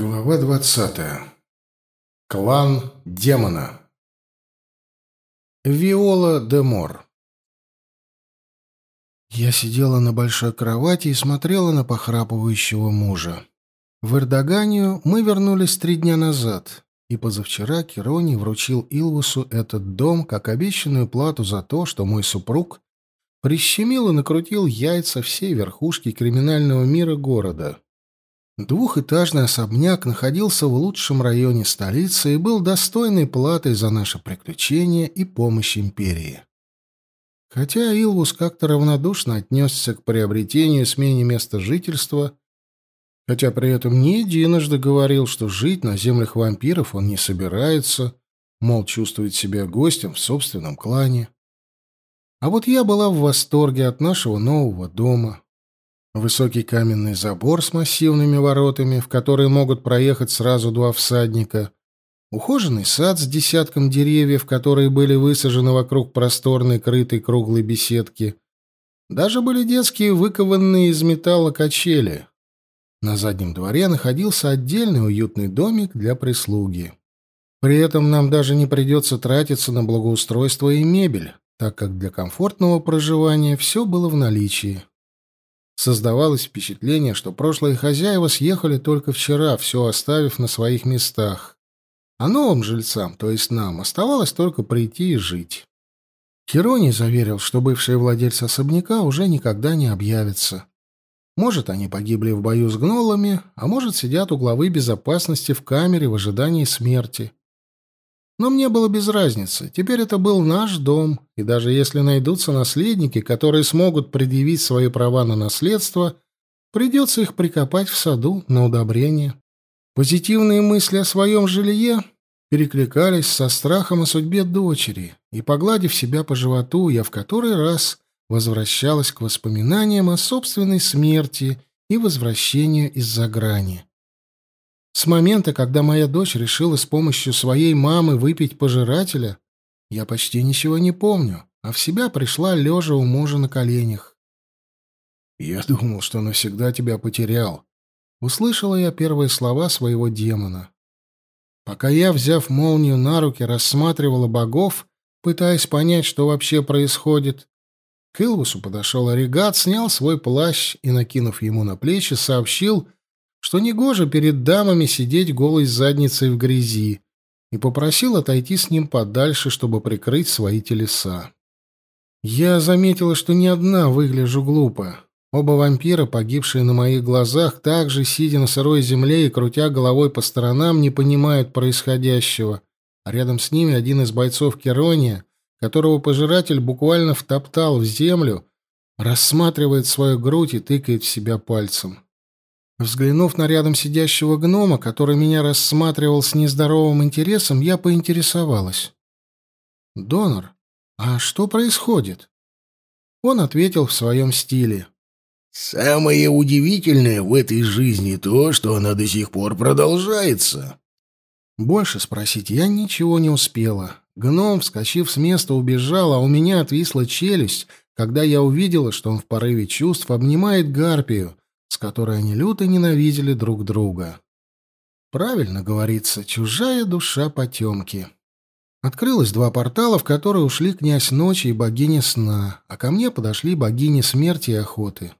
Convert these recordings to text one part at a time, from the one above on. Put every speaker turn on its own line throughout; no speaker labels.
Глава двадцатая. Клан демона. Виола де Мор. Я сидела на большой кровати и смотрела на похрапывающего мужа. В Эрдоганию мы вернулись три дня назад, и позавчера Кирони вручил Илвусу этот дом как обещанную плату за то, что мой супруг прищемил и накрутил яйца всей верхушки криминального мира города. Двухэтажный особняк находился в лучшем районе столицы и был достойной платой за наше приключение и помощь империи. Хотя Илвус как-то равнодушно отнесся к приобретению и смене места жительства, хотя при этом не единожды говорил, что жить на землях вампиров он не собирается, мол, чувствует себя гостем в собственном клане. А вот я была в восторге от нашего нового дома, Высокий каменный забор с массивными воротами, в которые могут проехать сразу два всадника. Ухоженный сад с десятком деревьев, которые были высажены вокруг просторной крытой круглой беседки. Даже были детские выкованные из металла качели. На заднем дворе находился отдельный уютный домик для прислуги. При этом нам даже не придется тратиться на благоустройство и мебель, так как для комфортного проживания все было в наличии. Создавалось впечатление, что прошлые хозяева съехали только вчера, все оставив на своих местах. А новым жильцам, то есть нам, оставалось только прийти и жить. Хероний заверил, что бывшие владельцы особняка уже никогда не объявятся. Может, они погибли в бою с гнолами, а может, сидят у главы безопасности в камере в ожидании смерти. Но мне было без разницы. Теперь это был наш дом, и даже если найдутся наследники, которые смогут предъявить свои права на наследство, придется их прикопать в саду на удобрение. Позитивные мысли о своем жилье перекликались со страхом о судьбе дочери, и, погладив себя по животу, я в который раз возвращалась к воспоминаниям о собственной смерти и возвращению из-за грани. С момента, когда моя дочь решила с помощью своей мамы выпить пожирателя, я почти ничего не помню, а в себя пришла лежа у мужа на коленях. «Я думал, что навсегда тебя потерял», — услышала я первые слова своего демона. Пока я, взяв молнию на руки, рассматривала богов, пытаясь понять, что вообще происходит, к Илвусу подошел Оригат, снял свой плащ и, накинув ему на плечи, сообщил, что негоже перед дамами сидеть голой задницей в грязи, и попросил отойти с ним подальше, чтобы прикрыть свои телеса. Я заметила, что ни одна выгляжу глупо. Оба вампира, погибшие на моих глазах, также, сидя на сырой земле и крутя головой по сторонам, не понимают происходящего. А рядом с ними один из бойцов Керония, которого пожиратель буквально втоптал в землю, рассматривает свою грудь и тыкает в себя пальцем. Взглянув на рядом сидящего гнома, который меня рассматривал с нездоровым интересом, я поинтересовалась. «Донор, а что происходит?» Он ответил в своем стиле.
«Самое удивительное в этой жизни то, что она до сих пор продолжается».
Больше спросить я ничего не успела. Гном, вскочив с места, убежал, а у меня отвисла челюсть, когда я увидела, что он в порыве чувств обнимает гарпию, с которой они люто ненавидели друг друга. Правильно говорится, чужая душа потемки. Открылось два портала, в которые ушли князь ночи и богиня сна, а ко мне подошли богини смерти и охоты.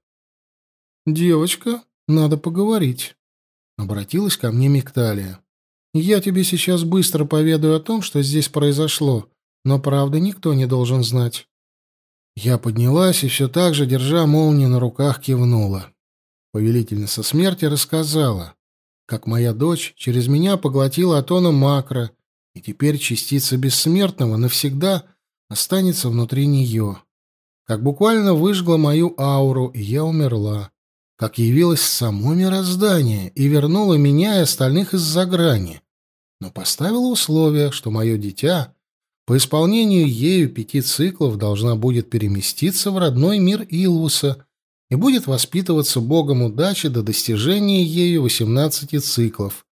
«Девочка, надо поговорить», — обратилась ко мне Мигталия. «Я тебе сейчас быстро поведаю о том, что здесь произошло, но правда никто не должен знать». Я поднялась и все так же, держа молнию на руках, кивнула. Повелительница смерти рассказала, как моя дочь через меня поглотила атона макро, и теперь частица бессмертного навсегда останется внутри нее. Как буквально выжгла мою ауру, и я умерла. Как явилось само мироздание и вернула меня и остальных из-за грани. Но поставила условие, что мое дитя по исполнению ею пяти циклов должна будет переместиться в родной мир Илвуса — и будет воспитываться богом удачи до достижения ею 18 циклов,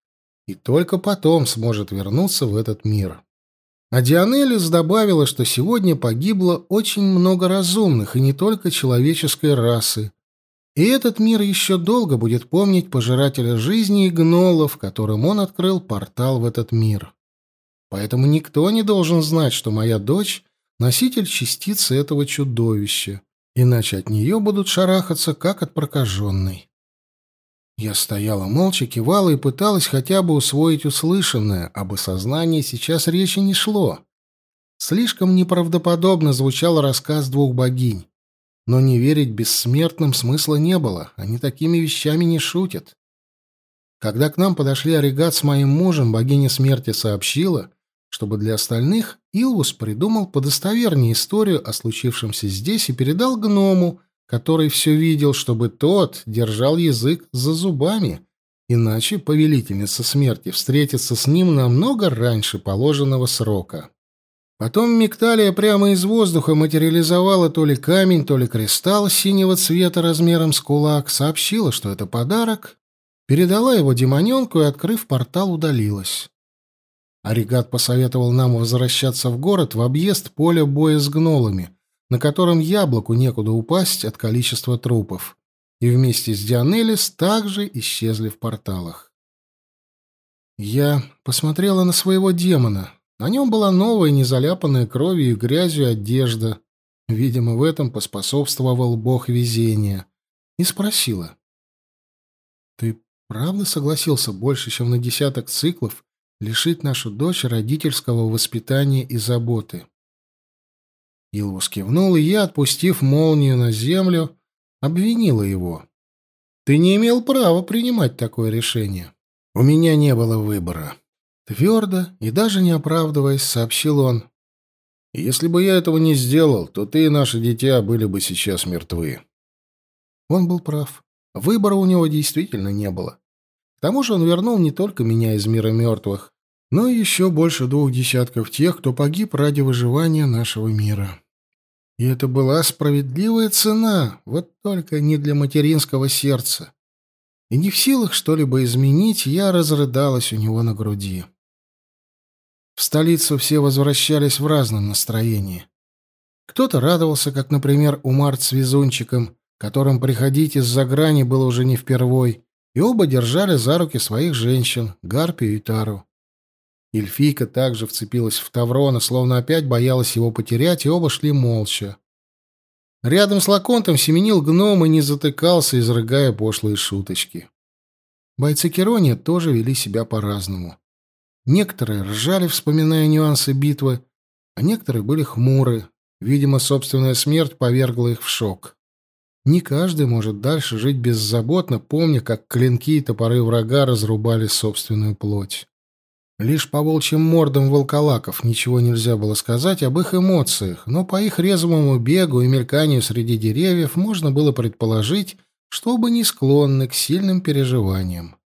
и только потом сможет вернуться в этот мир. А Дионелис добавила, что сегодня погибло очень много разумных, и не только человеческой расы. И этот мир еще долго будет помнить пожирателя жизни и гнолов, которым он открыл портал в этот мир. Поэтому никто не должен знать, что моя дочь — носитель частицы этого чудовища, иначе от нее будут шарахаться, как от прокаженной. Я стояла молча, кивала и пыталась хотя бы усвоить услышанное, об осознании сейчас речи не шло. Слишком неправдоподобно звучал рассказ двух богинь. Но не верить бессмертным смысла не было, они такими вещами не шутят. Когда к нам подошли Оригат с моим мужем, богиня смерти сообщила, чтобы для остальных Илвус придумал подостовернее историю о случившемся здесь и передал гному, который все видел, чтобы тот держал язык за зубами, иначе повелительница смерти встретится с ним намного раньше положенного срока. Потом Мигталия прямо из воздуха материализовала то ли камень, то ли кристалл синего цвета размером с кулак, сообщила, что это подарок, передала его демоненку и, открыв портал, удалилась. Аригат посоветовал нам возвращаться в город в объезд поля боя с гнолами, на котором яблоку некуда упасть от количества трупов, и вместе с Дианелис также исчезли в порталах. Я посмотрела на своего демона, на нем была новая, незаляпанная кровью и грязью одежда. Видимо, в этом поспособствовал бог везения. И спросила. «Ты правда согласился больше, чем на десяток циклов лишить нашу дочь родительского воспитания и заботы?» Илвус кивнул, и я, отпустив молнию на землю, обвинила его. «Ты не имел права принимать такое решение. У меня не было выбора». Твердо и даже не оправдываясь, сообщил он. «Если бы я этого не сделал, то ты и наше дитя были бы сейчас мертвы». Он был прав. Выбора у него действительно не было. К тому же он вернул не только меня из мира мертвых, но и еще больше двух десятков тех, кто погиб ради выживания нашего мира. И это была справедливая цена, вот только не для материнского сердца. И не в силах что-либо изменить, я разрыдалась у него на груди. В столицу все возвращались в разном настроении. Кто-то радовался, как, например, Умар с везунчиком, которым приходить из-за грани было уже не впервой, и оба держали за руки своих женщин, Гарпию и Тару. Эльфийка также вцепилась в Таврона, словно опять боялась его потерять, и оба шли молча. Рядом с Лаконтом семенил гном и не затыкался, изрыгая пошлые шуточки. Бойцы Керония тоже вели себя по-разному. Некоторые ржали, вспоминая нюансы битвы, а некоторые были хмуры. Видимо, собственная смерть повергла их в шок. Не каждый может дальше жить беззаботно, помня, как клинки и топоры врага разрубали собственную плоть. Лишь по волчьим мордам волколаков ничего нельзя было сказать об их эмоциях, но по их резвому бегу и мельканию среди деревьев можно было предположить, что оба не склонны к сильным переживаниям.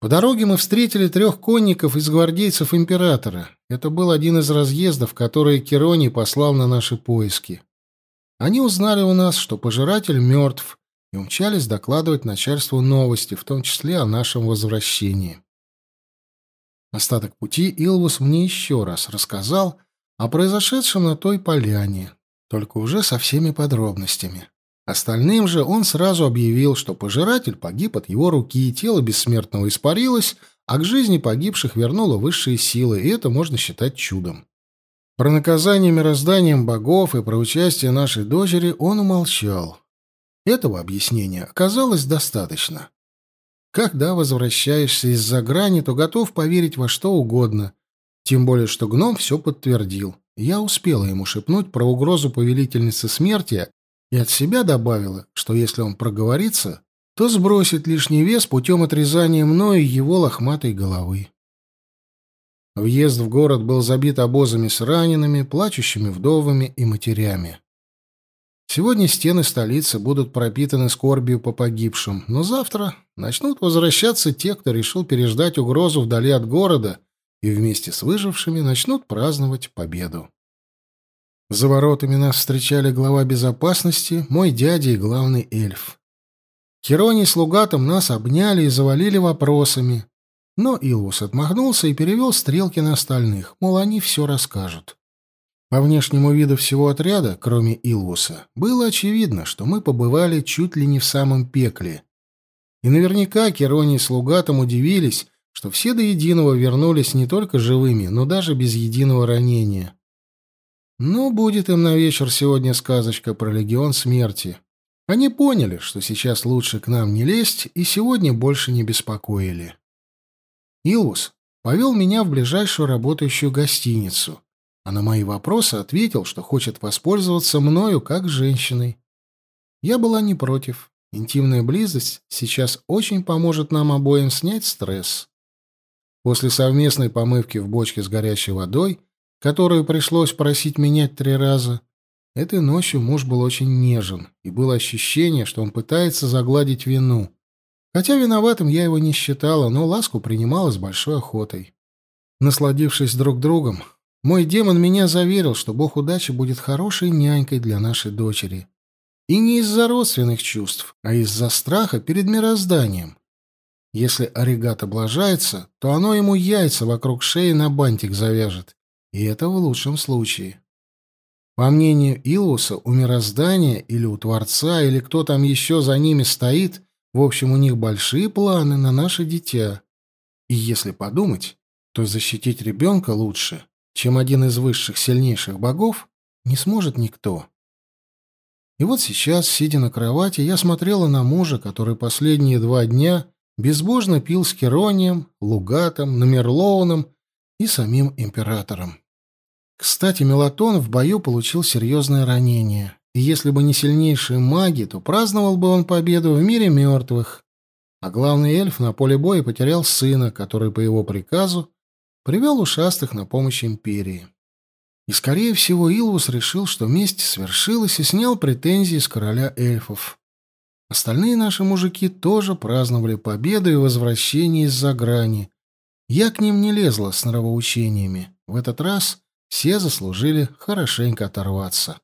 По дороге мы встретили трех конников из гвардейцев императора. Это был один из разъездов, которые Кероний послал на наши поиски. Они узнали у нас, что пожиратель мертв, и умчались докладывать начальству новости, в том числе о нашем возвращении. Остаток пути Илвус мне еще раз рассказал о произошедшем на той поляне, только уже со всеми подробностями. Остальным же он сразу объявил, что пожиратель погиб от его руки, тело бессмертного испарилось, а к жизни погибших вернуло высшие силы, и это можно считать чудом. Про наказание мирозданием богов и про участие нашей дочери он умолчал. Этого объяснения оказалось достаточно. Когда возвращаешься из-за грани, то готов поверить во что угодно, тем более что гном все подтвердил. Я успела ему шепнуть про угрозу повелительницы смерти и от себя добавила, что если он проговорится, то сбросит лишний вес путем отрезания мною его лохматой головы. Въезд в город был забит обозами с ранеными, плачущими вдовами и матерями. Сегодня стены столицы будут пропитаны скорбью по погибшим, но завтра начнут возвращаться те, кто решил переждать угрозу вдали от города, и вместе с выжившими начнут праздновать победу. За воротами нас встречали глава безопасности, мой дядя и главный эльф. Херони с Лугатом нас обняли и завалили вопросами. Но Илвус отмахнулся и перевел стрелки на остальных, мол, они все расскажут. По внешнему виду всего отряда, кроме Илвуса, было очевидно, что мы побывали чуть ли не в самом пекле. И наверняка Керони с Лугатом удивились, что все до единого вернулись не только живыми, но даже без единого ранения. Ну, будет им на вечер сегодня сказочка про легион смерти. Они поняли, что сейчас лучше к нам не лезть, и сегодня больше не беспокоили. Илвус повел меня в ближайшую работающую гостиницу, а на мои вопросы ответил, что хочет воспользоваться мною как женщиной. Я была не против. Интимная близость сейчас очень поможет нам обоим снять стресс. После совместной помывки в бочке с горячей водой, которую пришлось просить менять три раза, этой ночью муж был очень нежен, и было ощущение, что он пытается загладить вину. Хотя виноватым я его не считала, но ласку принимала с большой охотой. Насладившись друг другом, мой демон меня заверил, что бог удачи будет хорошей нянькой для нашей дочери. И не из-за родственных чувств, а из-за страха перед мирозданием. Если оригат облажается, то оно ему яйца вокруг шеи на бантик завяжет. И это в лучшем случае. По мнению Илуса, у мироздания или у Творца, или кто там еще за ними стоит, в общем, у них большие планы на наше дитя. И если подумать, то защитить ребенка лучше, чем один из высших сильнейших богов, не сможет никто. И вот сейчас, сидя на кровати, я смотрела на мужа, который последние два дня безбожно пил с Керонием, Лугатом, Номерлоуном и самим императором. Кстати, Мелатон в бою получил серьезное ранение если бы не сильнейшие маги, то праздновал бы он победу в мире мертвых. А главный эльф на поле боя потерял сына, который по его приказу привел ушастых на помощь империи. И, скорее всего, Илвус решил, что месть свершилась и снял претензии с короля эльфов. Остальные наши мужики тоже праздновали победу и возвращение из-за грани. Я к ним не лезла с нравоучениями. В этот раз все заслужили хорошенько оторваться.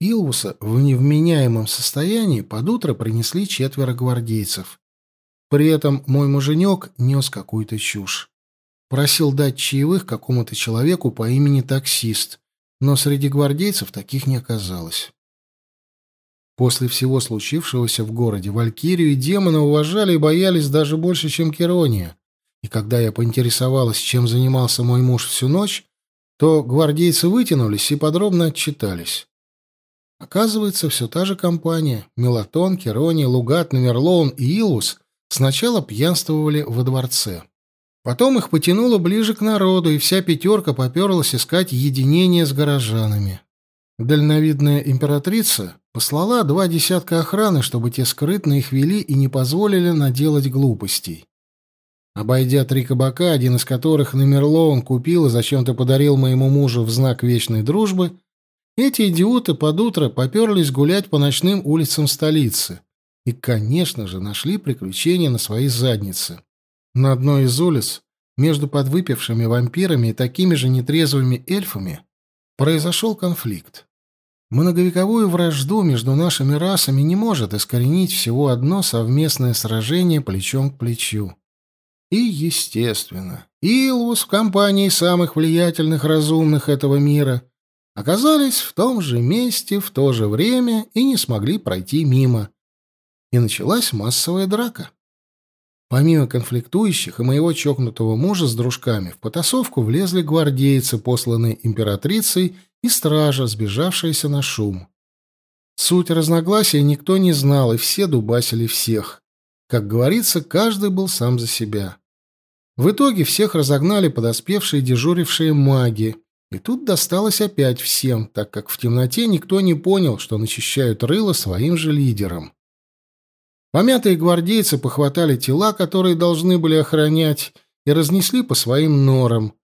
Илвуса в невменяемом состоянии под утро принесли четверо гвардейцев. При этом мой муженек нес какую-то чушь. Просил дать чаевых какому-то человеку по имени таксист, но среди гвардейцев таких не оказалось. После всего случившегося в городе Валькирию и демона уважали и боялись даже больше, чем Керония. И когда я поинтересовалась, чем занимался мой муж всю ночь, то гвардейцы вытянулись и подробно отчитались. Оказывается, все та же компания — Мелатон, Керони, Лугат, Номерлоун и Илус — сначала пьянствовали во дворце. Потом их потянуло ближе к народу, и вся пятерка поперлась искать единение с горожанами. Дальновидная императрица послала два десятка охраны, чтобы те скрытно их вели и не позволили наделать глупостей. Обойдя три кабака, один из которых Номерлоун купил и зачем-то подарил моему мужу в знак вечной дружбы — эти идиоты под утро поперлись гулять по ночным улицам столицы. И, конечно же, нашли приключения на своей заднице. На одной из улиц, между подвыпившими вампирами и такими же нетрезвыми эльфами, произошел конфликт. Многовековую вражду между нашими расами не может искоренить всего одно совместное сражение плечом к плечу. И, естественно, Илвус в компании самых влиятельных разумных этого мира — оказались в том же месте в то же время и не смогли пройти мимо. И началась массовая драка. Помимо конфликтующих и моего чокнутого мужа с дружками, в потасовку влезли гвардейцы, посланные императрицей, и стража, сбежавшаяся на шум. Суть разногласия никто не знал, и все дубасили всех. Как говорится, каждый был сам за себя. В итоге всех разогнали подоспевшие дежурившие маги, и тут досталось опять всем, так как в темноте никто не понял, что начищают рыло своим же лидером. Помятые гвардейцы похватали тела, которые должны были охранять, и разнесли по своим норам.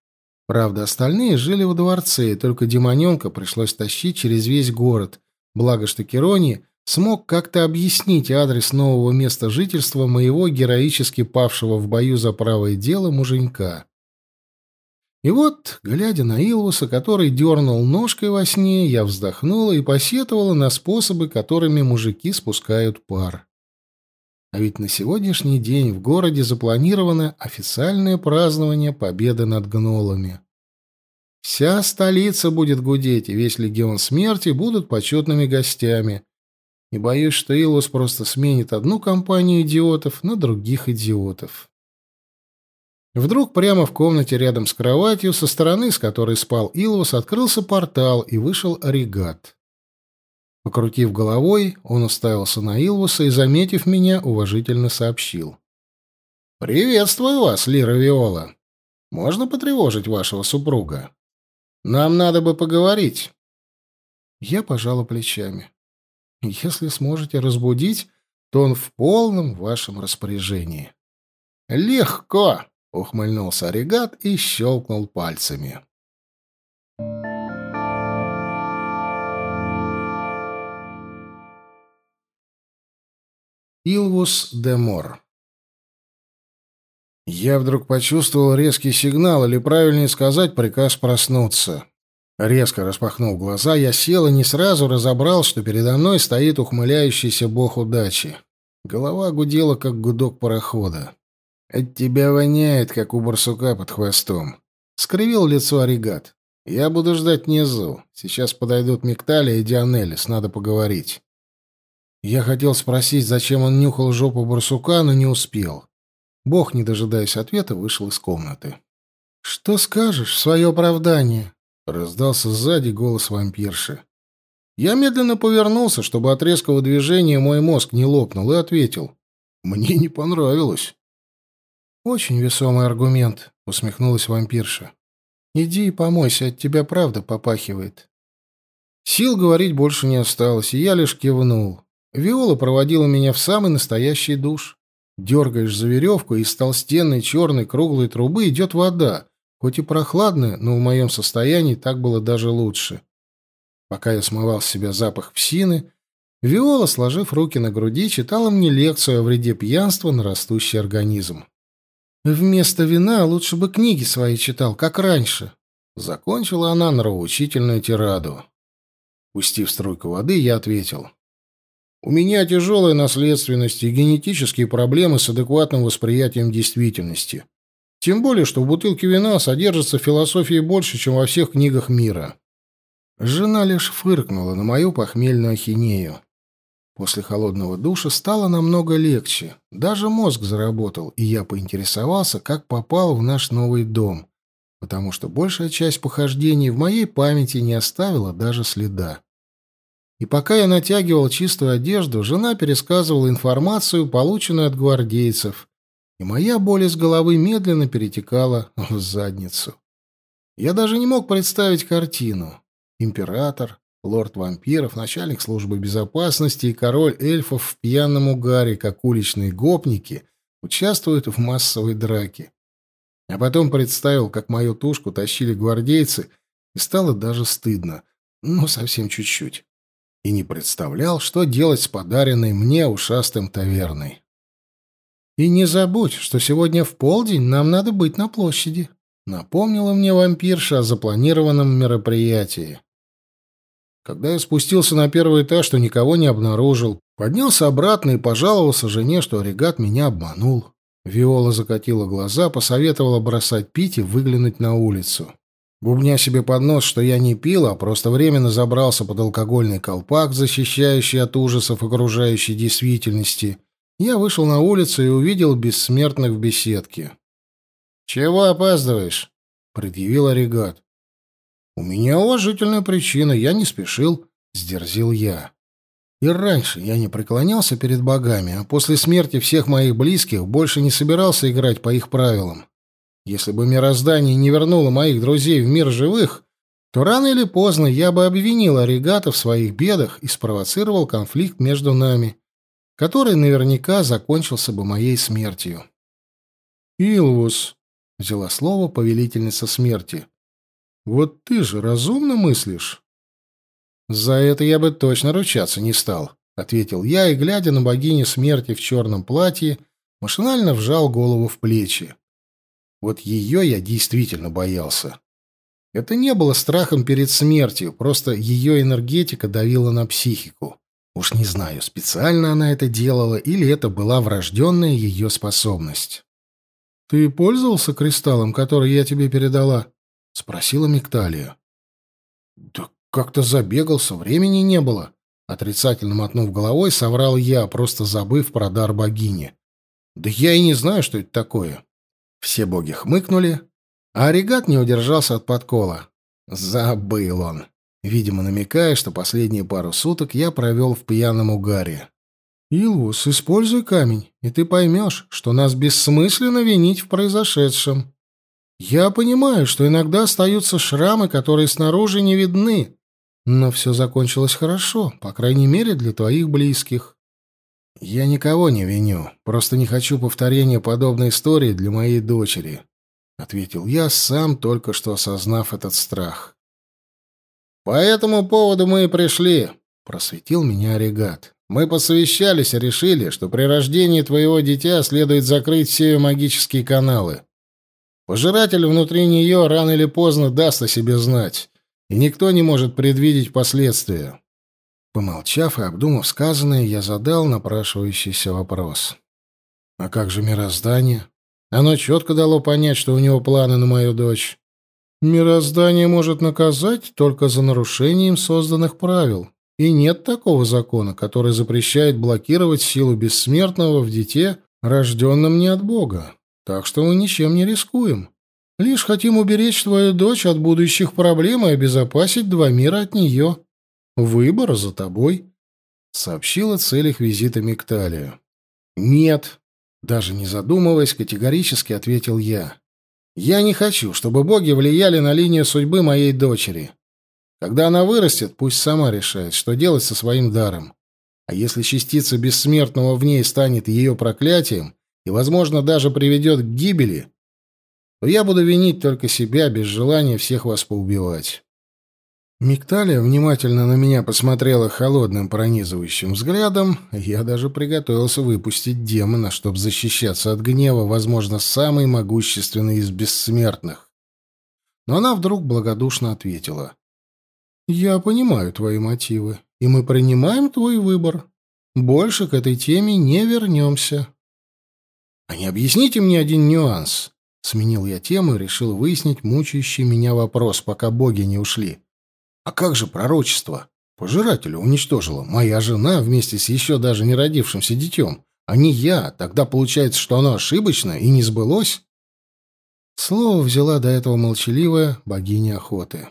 Правда, остальные жили во дворце, и только демоненка пришлось тащить через весь город, благо что Керони смог как-то объяснить адрес нового места жительства моего героически павшего в бою за правое дело муженька. И вот, глядя на Илвуса, который дернул ножкой во сне, я вздохнула и посетовала на способы, которыми мужики спускают пар. А ведь на сегодняшний день в городе запланировано официальное празднование победы над гнолами. Вся столица будет гудеть, и весь легион смерти будут почетными гостями. И боюсь, что Илос просто сменит одну компанию идиотов на других идиотов. Вдруг прямо в комнате рядом с кроватью, со стороны, с которой спал Илвус, открылся портал и вышел Оригат. Покрутив головой, он уставился на Илвуса и, заметив меня, уважительно сообщил. «Приветствую вас, Лира Виола. Можно потревожить вашего супруга? Нам надо бы поговорить». Я пожала плечами. «Если сможете разбудить, то он в полном вашем распоряжении». «Легко!» — ухмыльнулся Оригат и щелкнул пальцами. Илвус де Мор Я вдруг почувствовал резкий сигнал, или, правильнее сказать, приказ проснуться. Резко распахнув глаза, я сел и не сразу разобрал, что передо мной стоит ухмыляющийся бог удачи. Голова гудела, как гудок парохода. «От тебя воняет, как у барсука под хвостом», — скривил лицо Оригат. «Я буду ждать внизу. Сейчас подойдут Мигталия и Дионелис, надо поговорить». Я хотел спросить, зачем он нюхал жопу барсука, но не успел. Бог, не дожидаясь ответа, вышел из комнаты. «Что скажешь в свое оправдание?» — раздался сзади голос вампирши. Я медленно повернулся, чтобы от резкого движения мой мозг не лопнул, и ответил. «Мне не понравилось». «Очень весомый аргумент», — усмехнулась вампирша. «Иди и помойся, от тебя правда попахивает». Сил говорить больше не осталось, и я лишь кивнул. Виола проводила меня в самый настоящий душ. Дергаешь за веревку, и из толстенной черной круглой трубы идет вода, хоть и прохладная, но в моем состоянии так было даже лучше. Пока я смывал с себя запах псины, Виола, сложив руки на груди, читала мне лекцию о вреде пьянства на растущий организм. «Вместо вина лучше бы книги свои читал, как раньше», — закончила она нравоучительную тираду. Пустив струйку воды, я ответил. У меня тяжелая наследственность и генетические проблемы с адекватным восприятием действительности. Тем более, что в бутылке вина содержится философии больше, чем во всех книгах мира. Жена лишь фыркнула на мою похмельную ахинею. После холодного душа стало намного легче. Даже мозг заработал, и я поинтересовался, как попал в наш новый дом, потому что большая часть похождений в моей памяти не оставила даже следа. И пока я натягивал чистую одежду, жена пересказывала информацию, полученную от гвардейцев, и моя боль из головы медленно перетекала в задницу. Я даже не мог представить картину. Император, лорд вампиров, начальник службы безопасности и король эльфов в пьяном угаре, как уличные гопники, участвуют в массовой драке. А потом представил, как мою тушку тащили гвардейцы, и стало даже стыдно. Ну, совсем чуть-чуть и не представлял, что делать с подаренной мне ушастым таверной. «И не забудь, что сегодня в полдень нам надо быть на площади», — напомнила мне вампирша о запланированном мероприятии. Когда я спустился на первый этаж, то никого не обнаружил. Поднялся обратно и пожаловался жене, что регат меня обманул. Виола закатила глаза, посоветовала бросать пить и выглянуть на улицу. Бубня себе под нос, что я не пил, а просто временно забрался под алкогольный колпак, защищающий от ужасов окружающей действительности, я вышел на улицу и увидел бессмертных в беседке. «Чего опаздываешь?» — предъявил Оригат. «У меня уважительная причина, я не спешил», — сдерзил я. И раньше я не преклонялся перед богами, а после смерти всех моих близких больше не собирался играть по их правилам. Если бы мироздание не вернуло моих друзей в мир живых, то рано или поздно я бы обвинил Оригата в своих бедах и спровоцировал конфликт между нами, который наверняка закончился бы моей смертью. «Илвус», — взяла слово повелительница смерти, — «вот ты же разумно мыслишь?» «За это я бы точно ручаться не стал», — ответил я и, глядя на богиню смерти в черном платье, машинально вжал голову в плечи. Вот ее я действительно боялся. Это не было страхом перед смертью, просто ее энергетика давила на психику. Уж не знаю, специально она это делала или это была врожденная ее способность. «Ты пользовался кристаллом, который я тебе передала?» — спросила Мигталия. «Да как-то забегался, времени не было», — отрицательно мотнув головой, соврал я, просто забыв про дар богини. «Да я и не знаю, что это такое». Все боги хмыкнули, а Оригат не удержался от подкола. Забыл он, видимо, намекая, что последние пару суток я провел в пьяном угаре. «Илвус, используй камень, и ты поймешь, что нас бессмысленно винить в произошедшем. Я понимаю, что иногда остаются шрамы, которые снаружи не видны, но все закончилось хорошо, по крайней мере, для твоих близких. Я никого не виню, просто не хочу повторения подобной истории для моей дочери, ответил я, сам только что осознав этот страх. По этому поводу мы и пришли, просветил меня Оригат. Мы посовещались и решили, что при рождении твоего дитя следует закрыть все магические каналы. Пожиратель внутри нее рано или поздно даст о себе знать, и никто не может предвидеть последствия. Помолчав и обдумав сказанное, я задал напрашивающийся вопрос. «А как же мироздание? Оно четко дало понять, что у него планы на мою дочь. Мироздание может наказать только за нарушением созданных правил, и нет такого закона, который запрещает блокировать силу бессмертного в дите, рожденном не от Бога. Так что мы ничем не рискуем. Лишь хотим уберечь твою дочь от будущих проблем и обезопасить два мира от нее. Выбор за тобой», — сообщила целях визита Мигталия. «Нет», — даже не задумываясь, категорически ответил я. «Я не хочу, чтобы боги влияли на линию судьбы моей дочери. Когда она вырастет, пусть сама решает, что делать со своим даром. А если частица бессмертного в ней станет ее проклятием и, возможно, даже приведет к гибели, то я буду винить только себя без желания всех вас поубивать. Мигталия внимательно на меня посмотрела холодным пронизывающим взглядом, я даже приготовился выпустить демона, чтобы защищаться от гнева, возможно, самой могущественной из бессмертных. Но она вдруг благодушно ответила. «Я понимаю твои мотивы, и мы принимаем твой выбор. Больше к этой теме не вернемся». «А не объясните мне один нюанс?» Сменил я тему и решил выяснить мучающий меня вопрос, пока боги не ушли. А как же пророчество? Пожирателя уничтожила моя жена вместе с еще даже не родившимся детем, а не я. Тогда получается, что оно ошибочно и не сбылось? Слово взяла до этого молчаливая богиня охоты.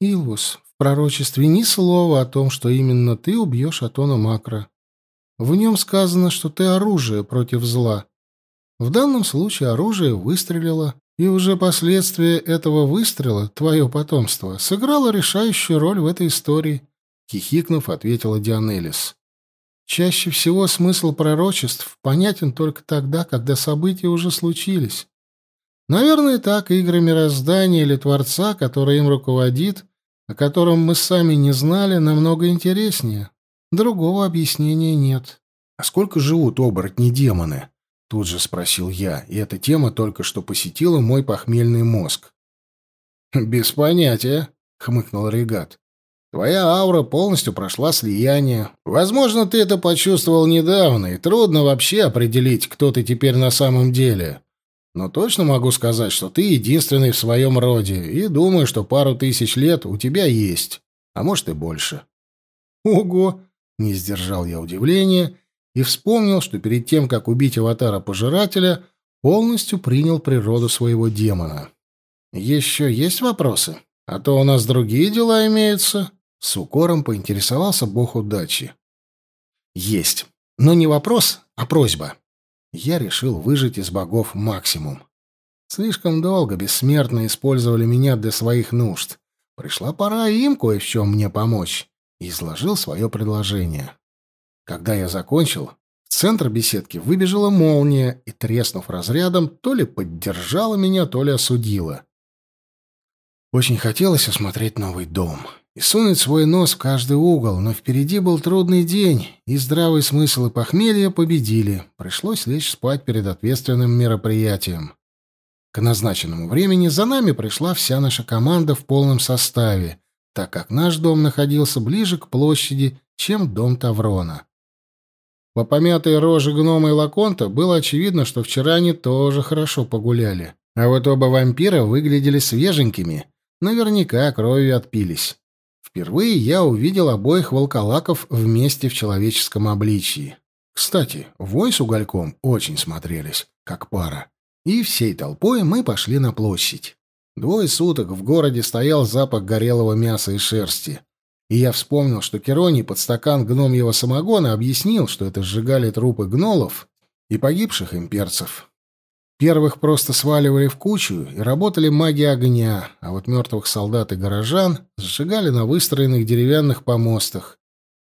«Илвус, в пророчестве ни слова о том, что именно ты убьешь Атона Макро. В нем сказано, что ты оружие против зла. В данном случае оружие выстрелило, и уже последствия этого выстрела, твое потомство, сыграло решающую роль в этой истории, — хихикнув, ответила Дионелис. Чаще всего смысл пророчеств понятен только тогда, когда события уже случились. Наверное, так игры мироздания или Творца, который им руководит, о котором мы сами не знали, намного интереснее. Другого объяснения нет. А сколько живут оборотни-демоны? Тут же спросил я, и эта тема только что посетила мой похмельный мозг. «Без понятия», — хмыкнул Регат. «Твоя аура полностью прошла слияние. Возможно, ты это почувствовал недавно, и трудно вообще определить, кто ты теперь на самом деле. Но точно могу сказать, что ты единственный в своем роде, и думаю, что пару тысяч лет у тебя есть, а может и больше». «Ого!» — не сдержал я удивления — и вспомнил, что перед тем, как убить аватара-пожирателя, полностью принял природу своего демона. «Еще есть вопросы? А то у нас другие дела имеются». С укором поинтересовался бог удачи. «Есть. Но не вопрос, а просьба. Я решил выжить из богов максимум. Слишком долго бессмертные использовали меня для своих нужд. Пришла пора им кое в чем мне помочь. Изложил свое предложение. Когда я закончил, в центр беседки выбежала молния и, треснув разрядом, то ли поддержала меня, то ли осудила. Очень хотелось осмотреть новый дом и сунуть свой нос в каждый угол, но впереди был трудный день, и здравый смысл и похмелье победили. Пришлось лечь спать перед ответственным мероприятием. К назначенному времени за нами пришла вся наша команда в полном составе, так как наш дом находился ближе к площади, чем дом Таврона. По помятой роже гнома и лаконта было очевидно, что вчера они тоже хорошо погуляли. А вот оба вампира выглядели свеженькими, наверняка кровью отпились. Впервые я увидел обоих волколаков вместе в человеческом обличии. Кстати, вой с угольком очень смотрелись, как пара. И всей толпой мы пошли на площадь. Двое суток в городе стоял запах горелого мяса и шерсти. И я вспомнил, что Кероний под стакан гномьего самогона объяснил, что это сжигали трупы гнолов и погибших имперцев. Первых просто сваливали в кучу и работали маги огня, а вот мертвых солдат и горожан сжигали на выстроенных деревянных помостах.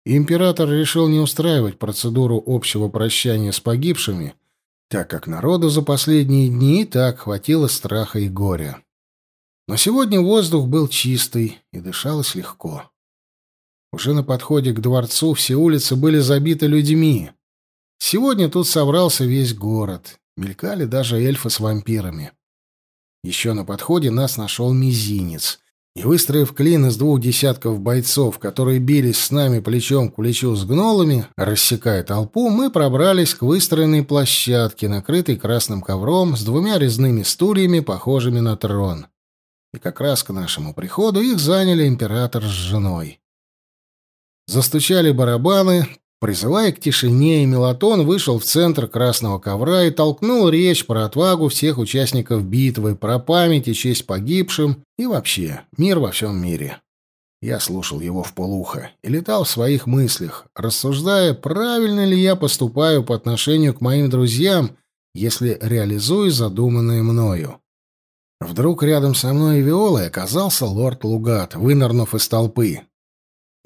И император решил не устраивать процедуру общего прощания с погибшими, так как народу за последние дни и так хватило страха и горя. Но сегодня воздух был чистый и дышалось легко. Уже на подходе к дворцу все улицы были забиты людьми. Сегодня тут собрался весь город, Мелькали даже эльфы с вампирами. Еще на подходе нас нашел мизинец. И, выстроив клин из двух десятков бойцов, которые бились с нами плечом к плечу с гнолами, рассекая толпу, мы пробрались к выстроенной площадке, накрытой красным ковром, с двумя резными стульями, похожими на трон. И как раз к нашему приходу их заняли император с женой. Застучали барабаны, Призывая к тишине, Мелатон вышел в центр красного ковра и толкнул речь про отвагу всех участников битвы, про память и честь погибшим и вообще мир во всем мире. Я слушал его в полухо и летал в своих мыслях, рассуждая, правильно ли я поступаю по отношению к моим друзьям, если реализую задуманное мною. Вдруг рядом со мной и Виолой оказался лорд Лугат, вынырнув из толпы.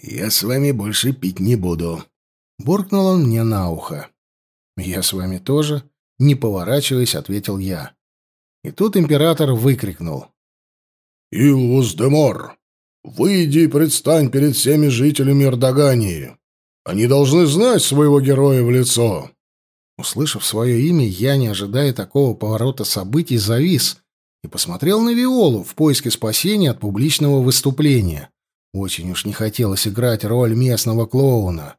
«Я с вами больше пить не буду»,
Буркнул он мне на ухо. «Я с вами тоже?» Не поворачиваясь, ответил я. И тут император выкрикнул.
«Илвус Демор, выйди и предстань перед всеми жителями Эрдогании. Они должны знать своего героя в лицо».
Услышав свое имя, я, не ожидая такого поворота событий, завис и посмотрел на Виолу в поиске спасения от публичного выступления. Очень уж не хотелось играть роль местного клоуна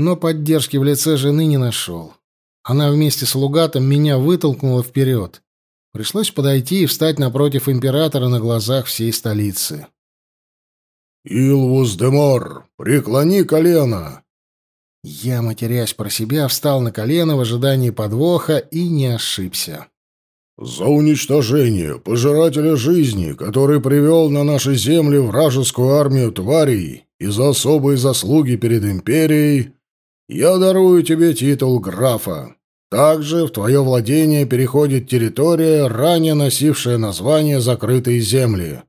но поддержки в лице жены не нашел. Она вместе с Лугатом меня вытолкнула вперед. Пришлось подойти и встать напротив императора на глазах всей столицы.
«Илвус Демор, преклони колено!»
Я, матерясь про себя, встал на колено в ожидании подвоха и не ошибся.
«За уничтожение пожирателя жизни, который привел на наши земли вражескую армию тварей, и за особые заслуги перед империей я дарую тебе титул графа. Также в твое владение переходит территория, ранее носившая название «Закрытые земли»,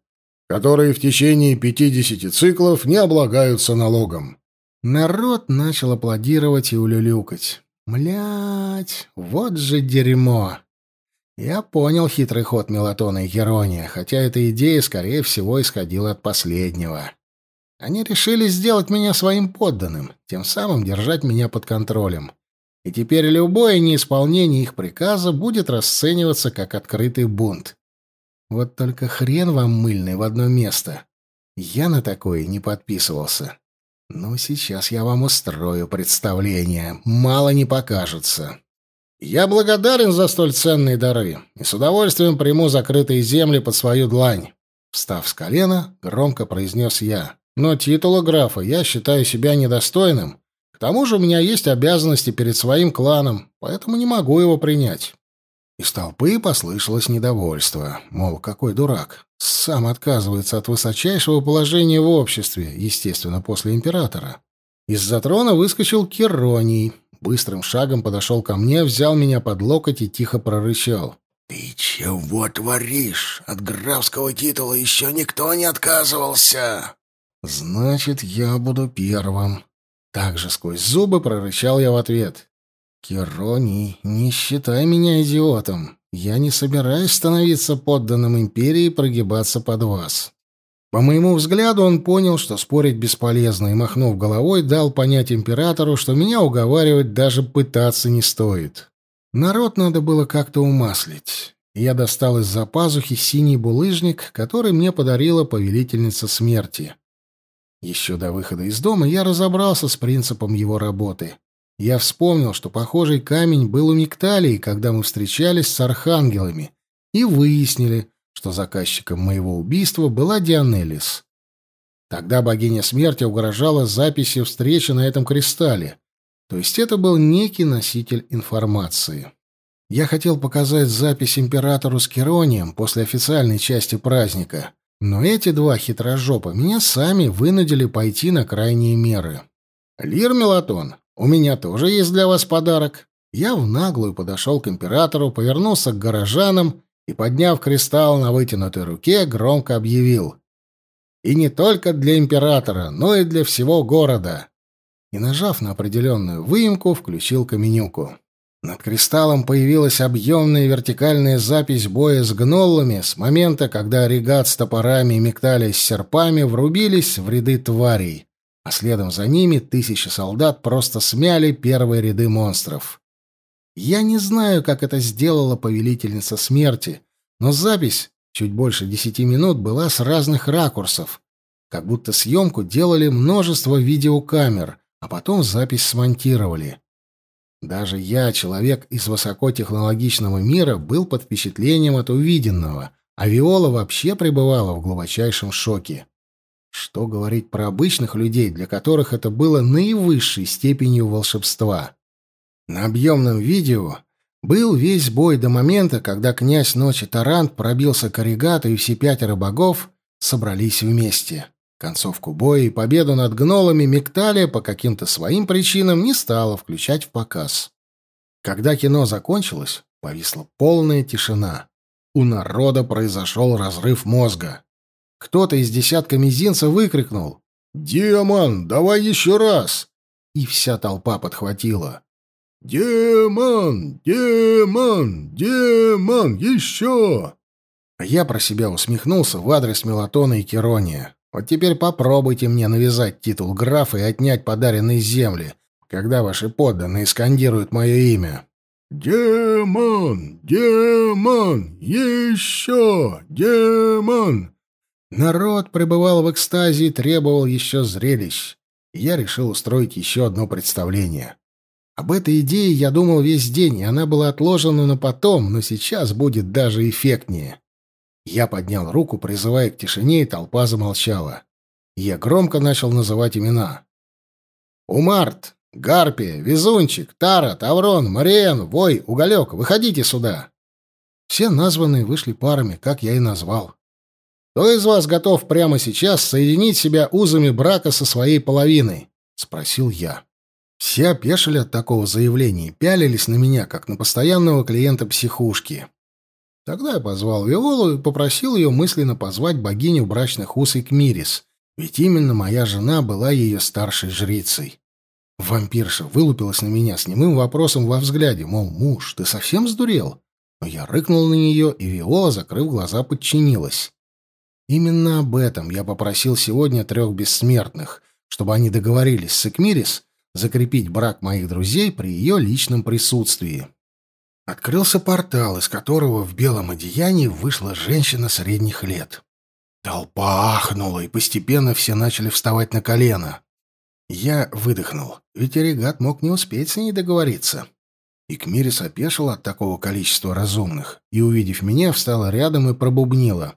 которые в течение пятидесяти циклов не облагаются налогом.
Народ начал аплодировать и улюлюкать. Млять, вот же дерьмо. Я понял хитрый ход Мелатона и Герония, хотя эта идея, скорее всего, исходила от последнего. Они решили сделать меня своим подданным, тем самым держать меня под контролем. И теперь любое неисполнение их приказа будет расцениваться как открытый бунт. Вот только хрен вам мыльный в одно место. Я на такое не подписывался. Ну, сейчас я вам устрою представление. Мало не покажется. Я благодарен за столь ценные дары и с удовольствием приму закрытые земли под свою длань. Встав с колена, громко произнес я. Но титула графа я считаю себя недостойным. К тому же у меня есть обязанности перед своим кланом, поэтому не могу его принять». Из толпы послышалось недовольство. Мол, какой дурак. Сам отказывается от высочайшего положения в обществе, естественно, после императора. Из-за трона выскочил Кероний. Быстрым шагом подошел ко мне, взял меня под локоть и тихо прорычал.
«Ты чего творишь? От графского титула еще никто не отказывался!»
«Значит, я буду первым». Так же сквозь зубы прорычал я в ответ. «Керони, не считай меня идиотом. Я не собираюсь становиться подданным империи и прогибаться под вас». По моему взгляду, он понял, что спорить бесполезно, и, махнув головой, дал понять императору, что меня уговаривать даже пытаться не стоит. Народ надо было как-то умаслить. Я достал из-за пазухи синий булыжник, который мне подарила повелительница смерти. Еще до выхода из дома я разобрался с принципом его работы. Я вспомнил, что похожий камень был у Микталии, когда мы встречались с архангелами, и выяснили, что заказчиком моего убийства была Дионелис. Тогда богиня смерти угрожала записью встречи на этом кристалле, то есть это был некий носитель информации. Я хотел показать запись императору с Керонием после официальной части праздника, но эти два хитрожопа меня сами вынудили пойти на крайние меры. «Лир Мелатон, у меня тоже есть для вас подарок». Я в наглую подошел к императору, повернулся к горожанам и, подняв кристалл на вытянутой руке, громко объявил. «И не только для императора, но и для всего города». И, нажав на определенную выемку, включил каменюку. Над кристаллом появилась объемная вертикальная запись боя с гноллами с момента, когда регат с топорами и мектали с серпами врубились в ряды тварей, а следом за ними тысячи солдат просто смяли первые ряды монстров. Я не знаю, как это сделала повелительница смерти, но запись, чуть больше десяти минут, была с разных ракурсов, как будто съемку делали множество видеокамер, а потом запись смонтировали. Даже я, человек из высокотехнологичного мира, был под впечатлением от увиденного, а Виола вообще пребывала в глубочайшем шоке. Что говорить про обычных людей, для которых это было наивысшей степенью волшебства? На объемном видео был весь бой до момента, когда князь ночи Тарант пробился к Оригату, и все пятеро богов собрались вместе. Концовку боя и победу над гнолами Мекталия по каким-то своим причинам не стала включать в показ. Когда кино закончилось, повисла полная тишина. У народа произошел разрыв мозга. Кто-то из десятка мизинца выкрикнул «Демон, давай еще раз!» И вся толпа подхватила. «Демон! Демон! Демон! Еще!» А я про себя усмехнулся в адрес Мелатона и Керония. Вот теперь попробуйте мне навязать титул графа и отнять подаренные земли, когда ваши подданные скандируют мое имя. «Демон! Демон! Еще! Демон!» Народ пребывал в экстазе и требовал еще зрелищ. я решил устроить еще одно представление. Об этой идее я думал весь день, и она была отложена на потом, но сейчас будет даже эффектнее. Я поднял руку, призывая к тишине, и толпа замолчала. Я громко начал называть имена. «Умарт! Гарпия! Везунчик! Тара! Таврон! Мариен! Вой! Уголек! Выходите сюда!» Все названные вышли парами, как я и назвал. «Кто из вас готов прямо сейчас соединить себя узами брака со своей половиной?» — спросил я. Все опешили от такого заявления и пялились на меня, как на постоянного клиента психушки. Тогда я позвал Виолу и попросил ее мысленно позвать богиню брачных уз Кмирис, ведь именно моя жена была ее старшей жрицей. Вампирша вылупилась на меня с немым вопросом во взгляде, мол, муж, ты совсем сдурел? Но я рыкнул на нее, и Виола, закрыв глаза, подчинилась. Именно об этом я попросил сегодня трех бессмертных, чтобы они договорились с Экмирис закрепить брак моих друзей при ее личном присутствии. Открылся портал, из которого в белом одеянии вышла женщина средних лет. Толпа ахнула, и постепенно все начали вставать на колено. Я выдохнул, ведь Оригат мог не успеть с ней договориться. И Кмирис опешил от такого количества разумных, и, увидев меня, встала рядом и пробубнила.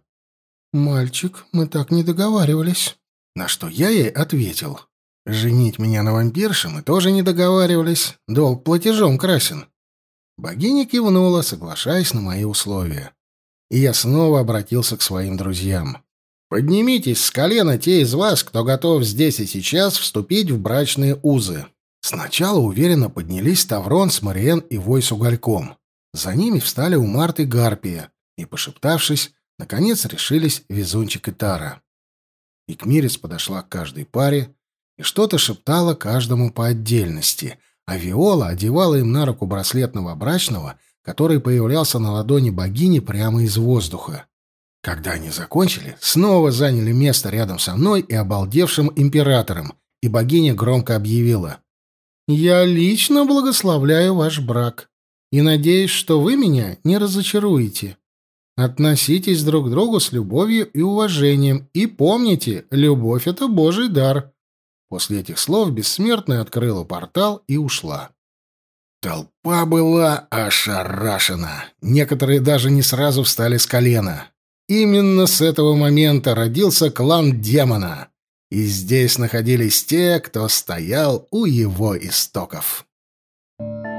«Мальчик, мы так не договаривались». На что я ей ответил. «Женить меня на вампирше мы тоже не договаривались. Долг платежом красен. Богиня кивнула, соглашаясь на мои условия. И я снова обратился к своим друзьям. «Поднимитесь с колена те из вас, кто готов здесь и сейчас вступить в брачные узы». Сначала уверенно поднялись Таврон с Мариен и Вой с угольком. За ними встали у Марты Гарпия, и, пошептавшись, наконец решились Везунчик и Тара. Икмирис подошла к каждой паре и что-то шептала каждому по отдельности — а Виола одевала им на руку браслет новобрачного, который появлялся на ладони богини прямо из воздуха. Когда они закончили, снова заняли место рядом со мной и обалдевшим императором, и богиня громко объявила. «Я лично благословляю ваш брак и надеюсь, что вы меня не разочаруете. Относитесь друг к другу с любовью и уважением, и помните, любовь — это Божий дар». После этих слов бессмертная открыла портал и ушла. Толпа была ошарашена. Некоторые даже не сразу встали с колена. Именно с этого момента родился клан демона. И здесь находились те, кто стоял у его истоков. Thank you.